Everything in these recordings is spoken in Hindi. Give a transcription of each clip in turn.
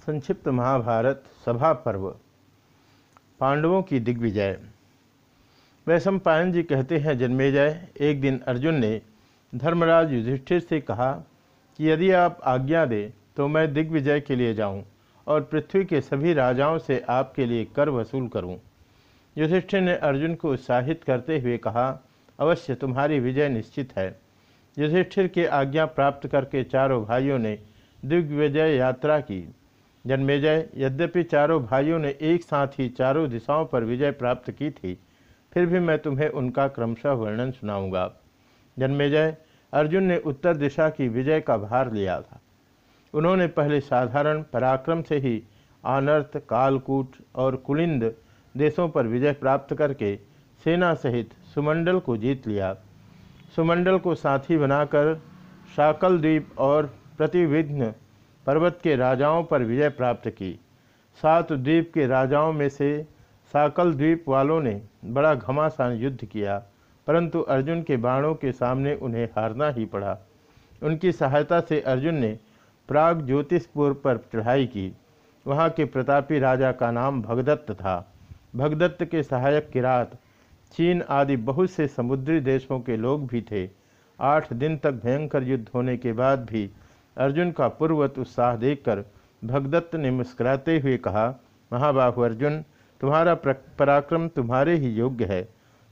संक्षिप्त महाभारत सभा पर्व। पांडवों की दिग्विजय। वैशम पायन जी कहते हैं, जन्मेजय, एक दिन अर्जुन ने धर्मराज युधिष्ठिर से कहा कि यदि आप आज्ञा दें तो मैं दिग्विजय के लिए जाऊँ और पृथ्वी के सभी राजाओं से आपके लिए कर वसूल करूँ। युधिष्ठिर ने अर्जुन को उत्साहित करते हुए कहा, अवश्य, तुम्हारी विजय निश्चित है। युधिष्ठिर की आज्ञा प्राप्त करके चारों भाइयों ने दिग्विजय यात्रा की। जन्मेजय। यद्यपि चारों भाइयों ने एक साथ ही चारों दिशाओं पर विजय प्राप्त की थी, फिर भी मैं तुम्हें उनका क्रमशः वर्णन सुनाऊँगा। जन्मेजय, अर्जुन ने उत्तर दिशा की विजय का भार लिया था। उन्होंने पहले साधारण, पराक्रम से ही आनर्थ कालकूट और कुलिंद देशों पर विजय प्राप्त करके सेना सहित सुमंडल को जीत लिया। सुमंडल को साथी बनाकर शाकल द्वीप और प्रतिविघ्न पर्वत के राजाओं पर विजय प्राप्त की। सात द्वीप के राजाओं में से साकल द्वीप वालों ने बड़ा घमासान युद्ध किया, परंतु अर्जुन के बाणों के सामने उन्हें हारना ही पड़ा। उनकी सहायता से अर्जुन ने प्राग ज्योतिषपुर पर चढ़ाई की। वहाँ के प्रतापी राजा का नाम भगदत्त था। भगदत्त के सहायक किरात चीन आदि बहुत से समुद्री देशों के लोग भी थे। आठ दिन तक भयंकर युद्ध होने के बाद भी अर्जुन का पूर्वत उत्साह देखकर भगदत्त ने मुस्कुराते हुए कहा, महाबाहु अर्जुन, तुम्हारा पराक्रम तुम्हारे ही योग्य है।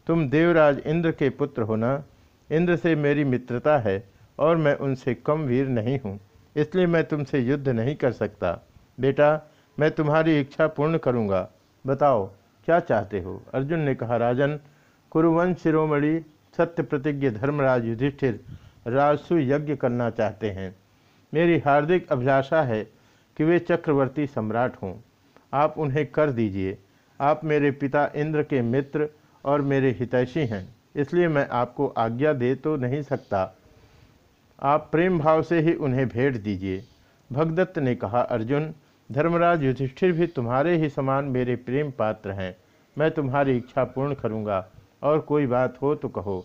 तुम देवराज इंद्र के पुत्र होना इंद्र से मेरी मित्रता है और मैं उनसे कम वीर नहीं हूँ, इसलिए मैं तुमसे युद्ध नहीं कर सकता। बेटा, मैं तुम्हारी इच्छा पूर्ण करूँगा। बताओ, क्या चाहते हो? अर्जुन ने कहा, राजन, कुरुवंश शिरोमणि सत्य प्रतिज्ञ धर्मराज युधिष्ठिर राजसु यज्ञ करना चाहते हैं। मेरी हार्दिक अभिलाषा है कि वे चक्रवर्ती सम्राट हों। आप उन्हें कर दीजिए। आप मेरे पिता इंद्र के मित्र और मेरे हितैषी हैं, इसलिए मैं आपको आज्ञा दे तो नहीं सकता। आप प्रेम भाव से ही उन्हें भेंट दीजिए। भगदत्त ने कहा, अर्जुन, धर्मराज युधिष्ठिर भी तुम्हारे ही समान मेरे प्रेम पात्र हैं। मैं तुम्हारी इच्छा पूर्ण करूँगा और कोई बात हो तो कहो।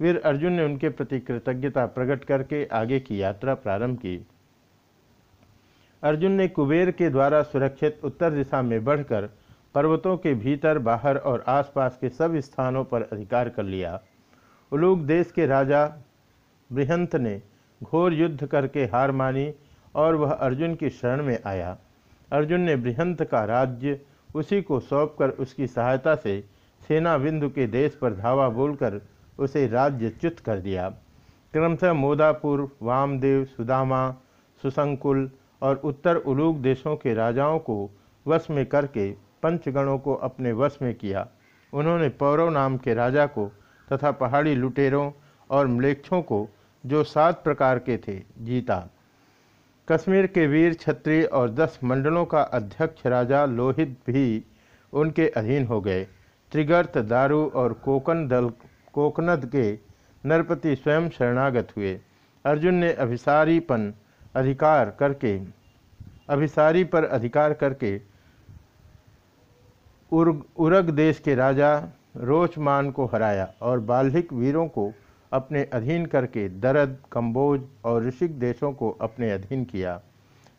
वीर अर्जुन ने उनके प्रति कृतज्ञता प्रकट करके आगे की यात्रा प्रारंभ की। अर्जुन ने कुबेर के द्वारा सुरक्षित उत्तर दिशा में बढ़कर पर्वतों के भीतर, बाहर और आसपास के सब स्थानों पर अधिकार कर लिया। उलूक देश के राजा बृहंत ने घोर युद्ध करके हार मानी और वह अर्जुन की शरण में आया। अर्जुन ने बृहंत का राज्य उसी को सौंपकर उसकी सहायता से सेना बिंदु के देश पर धावा बोलकर उसे राज्य च्युत कर दिया। क्रमशः मोदापुर, वामदेव, सुदामा, सुसंकुल और उत्तर उलूक देशों के राजाओं को वश में करके पंचगणों को अपने वश में किया। उन्होंने पौरव नाम के राजा को तथा पहाड़ी लुटेरों और मलेक्षों को, जो सात प्रकार के थे, जीता। कश्मीर के वीर क्षत्रिय और दस मंडलों का अध्यक्ष राजा लोहित भी उनके अधीन हो गए। त्रिगर्त, दारू और कोकन दल कोकनद के नरपति स्वयं शरणागत हुए। अर्जुन ने अभिसारीपन अधिकार करके, अभिसारी पर अधिकार करके उर्ग उरग देश के राजा रोचमान को हराया और बाल्हिक वीरों को अपने अधीन करके दरद, कम्बोज और ऋषिक देशों को अपने अधीन किया।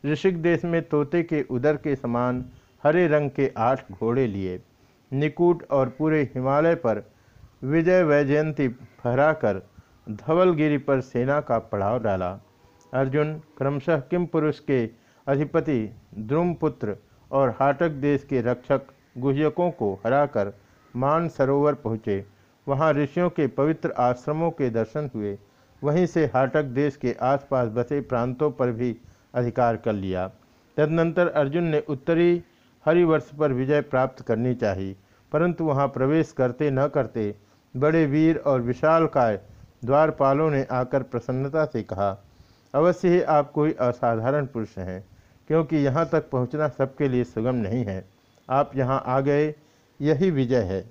ऋषिक देश में तोते के उदर के समान हरे रंग के आठ घोड़े लिए। निकूट और पूरे हिमालय पर विजय वैजयंती फहराकर धवलगिरी पर सेना का पड़ाव डाला। अर्जुन क्रमशः किम पुरुष के अधिपति, द्रुमपुत्र और हाटक देश के रक्षक गुहयकों को हराकर मान सरोवर पहुँचे। वहाँ ऋषियों के पवित्र आश्रमों के दर्शन हुए। वहीं से हाटक देश के आसपास बसे प्रांतों पर भी अधिकार कर लिया। तदनंतर अर्जुन ने उत्तरी हरिवर्ष पर विजय प्राप्त करनी चाहिए परंतु वहाँ प्रवेश करते न करते बड़े वीर और विशाल काय द्वारपालों ने आकर प्रसन्नता से कहा, अवश्य ही आप कोई असाधारण पुरुष हैं, क्योंकि यहाँ तक पहुँचना सबके लिए सुगम नहीं है। आप यहाँ आ गए, यही विजय है।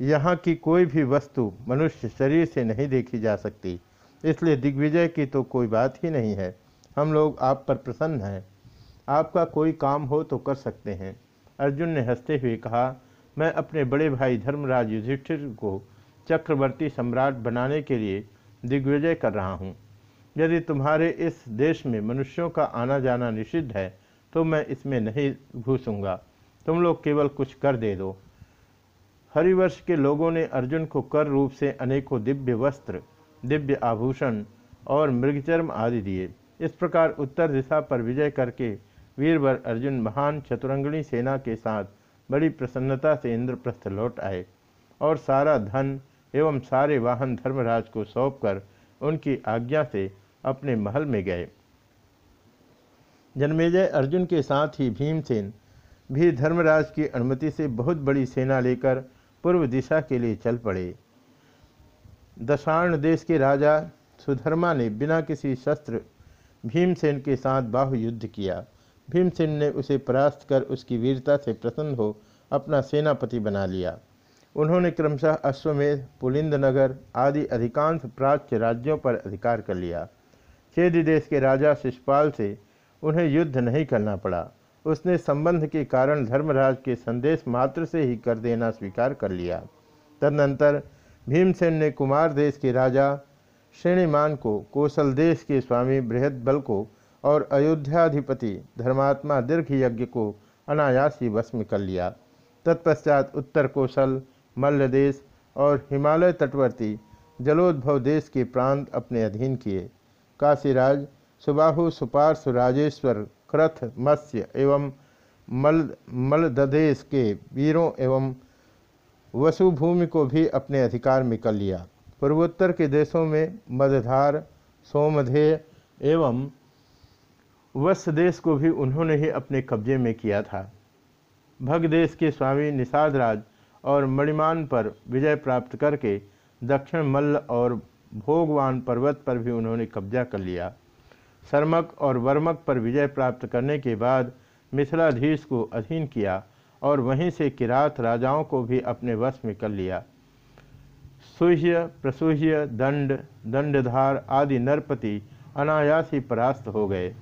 यहाँ की कोई भी वस्तु मनुष्य शरीर से नहीं देखी जा सकती, इसलिए दिग्विजय की तो कोई बात ही नहीं है। हम लोग आप पर प्रसन्न हैं। आपका कोई काम हो तो कर सकते हैं। अर्जुन ने हँसते हुए कहा मैं अपने बड़े भाई धर्मराज युधिष्ठिर को चक्रवर्ती सम्राट बनाने के लिए दिग्विजय कर रहा हूँ। यदि तुम्हारे इस देश में मनुष्यों का आना जाना निषिद्ध है तो मैं इसमें नहीं घुसूँगा। तुम लोग केवल कुछ कर दे दो। हरिवर्ष के लोगों ने अर्जुन को कर रूप से अनेकों दिव्य वस्त्र, दिव्य आभूषण और मृगचर्म आदि दिए। इस प्रकार उत्तर दिशा पर विजय करके वीरवर अर्जुन महान चतुरंगणी सेना के साथ बड़ी प्रसन्नता से इंद्रप्रस्थ लौट आए और सारा धन एवं सारे वाहन धर्मराज को सौंपकर उनकी आज्ञा से अपने महल में गए। जन्मेजय अर्जुन के साथ ही भीमसेन भी धर्मराज की अनुमति से बहुत बड़ी सेना लेकर पूर्व दिशा के लिए चल पड़े। दशाण देश के राजा सुधर्मा ने बिना किसी शस्त्र भीमसेन के साथ बाहु युद्ध किया। भीमसेन ने उसे परास्त कर उसकी वीरता से प्रसन्न हो अपना सेनापति बना लिया। उन्होंने क्रमशः अश्वमेध पुलिंद नगर आदि अधिकांश प्राच्य राज्यों पर अधिकार कर लिया। चेदी देश के राजा शिषपाल से उन्हें युद्ध नहीं करना पड़ा। उसने संबंध के कारण धर्मराज के संदेश मात्र से ही कर देना स्वीकार कर लिया। तदनंतर भीमसेन ने कुमार देश के राजा श्रेणीमान को, कौशल देश के स्वामी बृहद बल को और अयोध्याधिपति धर्मात्मा दीर्घ यज्ञ को अनायास ही वश में कर लिया। तत्पश्चात उत्तर कौशल, मल्ल देश और हिमालय तटवर्ती जलोद्भव देश के प्रांत अपने अधीन किए। काशीराज, सुबाहु सुपार्श राजेश्वर, क्रथ, मत्स्य एवं मल मलददेश के वीरों एवं वसुभूमि को भी अपने अधिकार में कर लिया। पूर्वोत्तर के देशों में मदधार, सोमधेय एवं वत्स देश को भी उन्होंने ही अपने कब्जे में किया था। भगदेश के स्वामी निषाद राज और मणिमान पर विजय प्राप्त करके दक्षिण मल्ल और भोगवान पर्वत पर भी उन्होंने कब्जा कर लिया। सरमक और वर्मक पर विजय प्राप्त करने के बाद मिथिलाधीश को अधीन किया और वहीं से किरात राजाओं को भी अपने वश में कर लिया। सुह्य, प्रसूह्य, दंड, दंडधार आदि नरपति अनायास ही परास्त हो गए।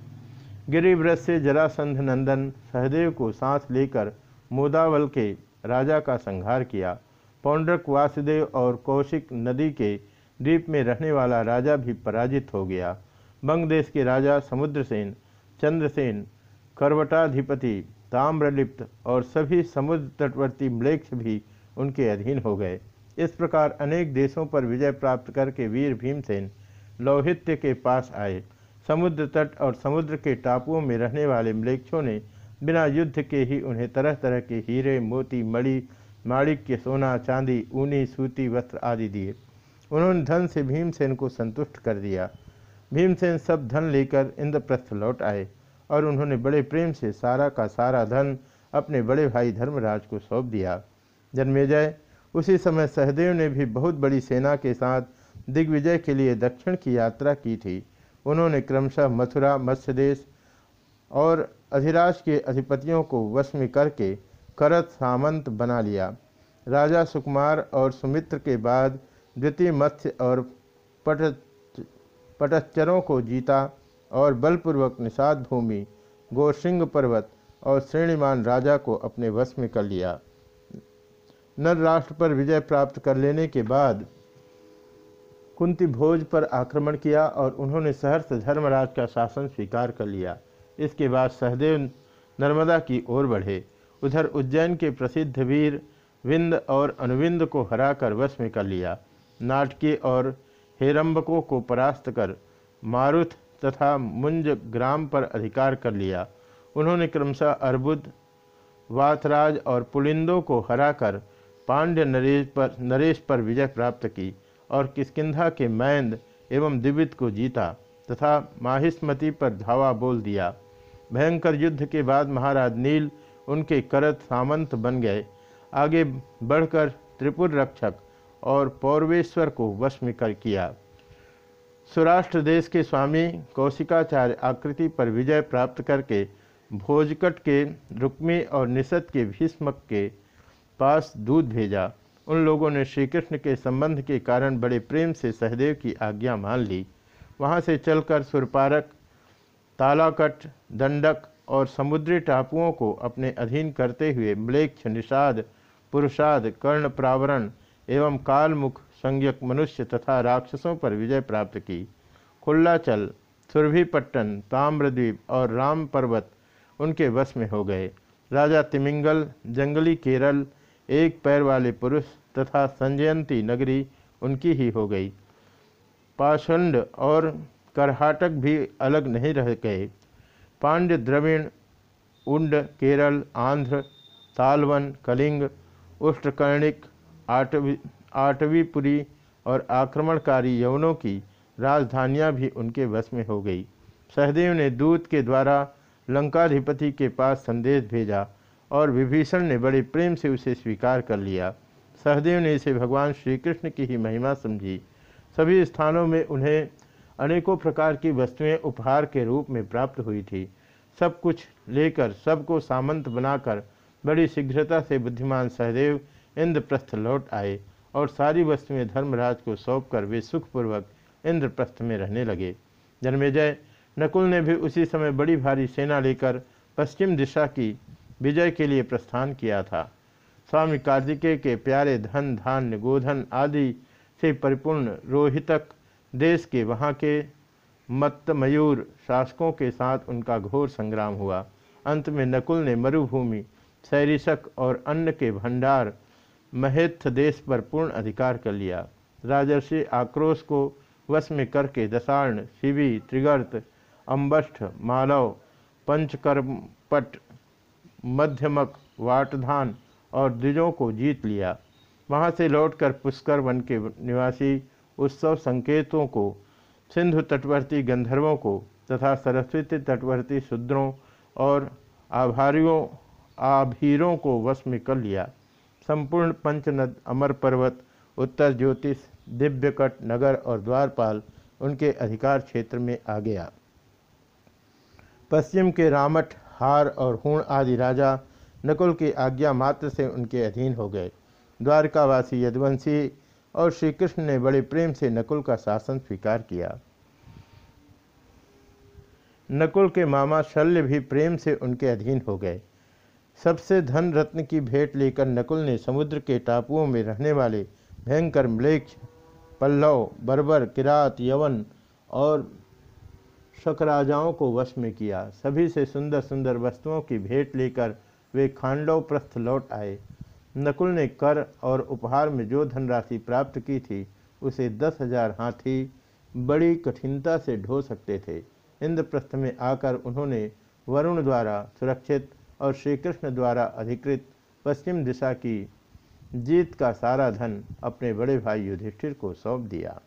गिरिव्रत से जरासंध नंदन सहदेव को सांस लेकर मोदावल के राजा का संहार किया। पौंड्रक वासुदेव और कौशिक नदी के द्वीप में रहने वाला राजा भी पराजित हो गया। बंगदेश के राजा समुद्रसेन, चंद्रसेन, करवटाधिपति ताम्रलिप्त और सभी समुद्र तटवर्ती म्लेक्ष भी उनके अधीन हो गए। इस प्रकार अनेक देशों पर विजय प्राप्त करके वीर भीमसेन लौहित्य के पास आए। समुद्र तट और समुद्र के टापुओं में रहने वाले म्लेक्षों ने बिना युद्ध के ही उन्हें तरह तरह के हीरे, मोती, मणि, माणिक्य, सोना, चांदी, ऊनी, सूती, वस्त्र आदि दिए। उन्होंने धन से भीमसेन को संतुष्ट कर दिया। भीमसेन सब धन लेकर इंद्रप्रस्थ लौट आए और उन्होंने बड़े प्रेम से सारा का सारा धन अपने बड़े भाई धर्मराज को सौंप दिया। जन्मेजय, उसी समय सहदेव ने भी बहुत बड़ी सेना के साथ दिग्विजय के लिए दक्षिण की यात्रा की थी। उन्होंने क्रमशः मथुरा, मत्स्यदेश और अधिराज के अधिपतियों को वश में करके करत सामंत बना लिया। राजा सुकुमार और सुमित्र के बाद द्वितीय मत्स्य और पट पटच्चरों को जीता और बलपूर्वक निषाद भूमि, गोरसिंह पर्वत और श्रेणीमान राजा को अपने वश में कर लिया। नर राष्ट्र पर विजय प्राप्त कर लेने के बाद कुंती भोज पर आक्रमण किया और उन्होंने सहर्ष धर्मराज का शासन स्वीकार कर लिया। इसके बाद सहदेव नर्मदा की ओर बढ़े। उधर उज्जैन के प्रसिद्ध वीर विंद और अनुविंद को हराकर वश में कर लिया। नाटकी और हेरम्बकों को परास्त कर मारुथ तथा मुंज ग्राम पर अधिकार कर लिया। उन्होंने क्रमशः अर्बुद वातराज और पुलिंदों को हराकर पांड्य नरेश पर नरेश पर विजय प्राप्त की। और किसकिधा के मैंद एवं दिवित को जीता, तथा माहिस्मती पर धावा बोल दिया। भयंकर युद्ध के बाद महाराज नील उनके करत सामंत बन गए। आगे बढ़कर त्रिपुर रक्षक और पौरवेश्वर को वश में कर किया। सुराष्ट्र देश के स्वामी कौशिकाचार्य आकृति पर विजय प्राप्त करके भोजकट के रुक्मी और निषद के भीष्मक के पास दूध भेजा। उन लोगों ने श्री कृष्ण के संबंध के कारण बड़े प्रेम से सहदेव की आज्ञा मान ली। वहाँ से चलकर सुरपारक, तालाकट, दंडक और समुद्री टापुओं को अपने अधीन करते हुए म्लेक्ष, निषाद, पुरुषाद, कर्ण प्रावरण एवं कालमुख, संज्ञक, मनुष्य तथा राक्षसों पर विजय प्राप्त की। खुल्लाचल, सुरभिपट्टन, ताम्रद्वीप और राम पर्वत उनके वश में हो गए। राजा तिमिंगल, जंगली केरल एक पैर वाले पुरुष तथा संजयंती नगरी उनकी ही हो गई। पाषंड और करहाटक भी अलग नहीं रह गए। पांड्य द्रविण, उंड, केरल, आंध्र तालवन कलिंग उष्टकर्णिक आटवी आटवीपुरी और आक्रमणकारी यवनों की राजधानियाँ भी उनके वश में हो गई। सहदेव ने दूत के द्वारा लंकाधिपति के पास संदेश भेजा। और विभीषण ने बड़े प्रेम से उसे स्वीकार कर लिया। सहदेव ने इसे भगवान श्री कृष्ण की ही महिमा समझी। सभी स्थानों में उन्हें अनेकों प्रकार की वस्तुएँ उपहार के रूप में प्राप्त हुई थी। सब कुछ लेकर सबको सामंत बनाकर बड़ी शीघ्रता से बुद्धिमान सहदेव इंद्रप्रस्थ लौट आए और सारी वस्तुएँ धर्मराज को सौंप कर वे सुखपूर्वक इंद्रप्रस्थ में रहने लगे। जन्मेजय नकुल ने भी उसी समय बड़ी भारी सेना लेकर पश्चिम दिशा की विजय के लिए प्रस्थान किया था। स्वामी कार्तिकेय के प्यारे धन, धान्य, गोधन आदि से परिपूर्ण रोहितक देश के वहाँ के मत्त मयूर शासकों के साथ उनका घोर संग्राम हुआ। अंत में नकुल ने मरुभूमि सैरिशक और अन्न के भंडार महेत्थ देश पर पूर्ण अधिकार कर लिया। राजर्षि आक्रोश को वश में करके दशार्ण, शिवी, त्रिगर्त अम्बष्ठ मालव, पंचकर्मपट मध्यमक वाटधान और द्विजों को जीत लिया। वहाँ से लौटकर पुष्कर वन के निवासी उत्सव संकेतों को, सिंधु तटवर्ती गंधर्वों को तथा सरस्वती तटवर्ती शूद्रों और आभारियों, आभीरों को वश में कर लिया। संपूर्ण पंचनद, अमर पर्वत, उत्तर ज्योतिष, दिव्यकट, नगर और द्वारपाल उनके अधिकार क्षेत्र में आ गया। पश्चिम के रामठ हार और हूण आदि राजा नकुल की आज्ञा मात्र से उनके अधीन हो गए। द्वारकावासी यदुवंशी और श्री कृष्ण ने बड़े प्रेम से नकुल का शासन स्वीकार किया। नकुल के मामा शल्य भी प्रेम से उनके अधीन हो गए। सबसे धन रत्न की भेंट लेकर नकुल ने समुद्र के टापुओं में रहने वाले भयंकर म्लेक्ष पल्लव, बर्बर, किरात, यवन और शकराजाओं को वश में किया। सभी से सुंदर सुंदर वस्तुओं की भेंट लेकर वे खांडव प्रस्थ लौट आए। नकुल ने कर और उपहार में जो धनराशि प्राप्त की थी, उसे दस हज़ार हाथी बड़ी कठिनता से ढो सकते थे। इंद्रप्रस्थ में आकर उन्होंने वरुण द्वारा सुरक्षित और श्री कृष्ण द्वारा अधिकृत पश्चिम दिशा की जीत का सारा धन अपने बड़े भाई युधिष्ठिर को सौंप दिया।